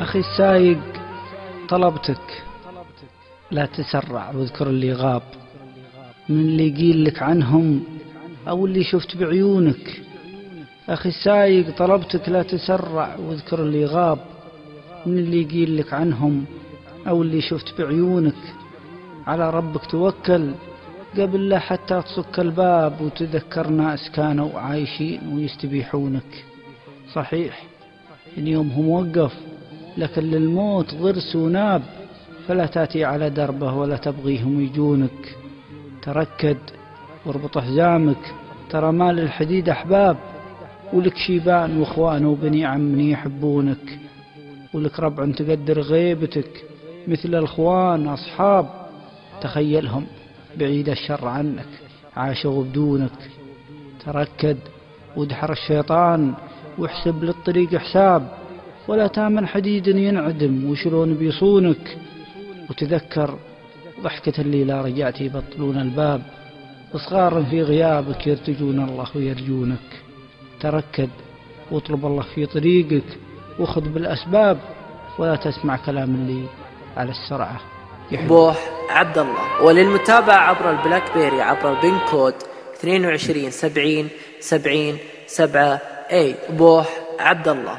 أخي السايق طلبتك لا تسرع واذكر اللي غاب. من اللي قيل لك عنهم أو اللي شفت بعيونك. أخي السايق طلبتك لا تسرع واذكر اللي غاب. من اللي قيل لك عنهم أو اللي شفت بعيونك. على ربك توكل قبل لا حتى تصك الباب وتذكر ناس كانوا عايشين ويستبيحونك. صحيح إن يومهم وقف لكن للموت ضرس وناب فلا تأتي على دربه ولا تبغيهم يجونك. تركد واربط حزامك ترى مال الحديد أحباب. ولك شيبان وإخوان وبني عم يحبونك. ولك ربع تقدر غيبتك مثل الأخوان أصحاب. تخيلهم بعيد الشر عنك عاشوا بدونك. تركد وادحر الشيطان واحسب للطريق حساب. ولا تامن حديد ينعدم وشلون بيصونك. وتذكر ضحكة اللي لا رجعت يبطلون الباب. صغار في غيابك يرتجون الله ويرجونك. تركد واطلب الله في طريقك. وخذ بالأسباب ولا تسمع كلام اللي على السرعة. بوح عبد الله وللمتابعة عبر ال BlackBerry عبر ال PIN code 22 70 70 7 اي بوح عبد الله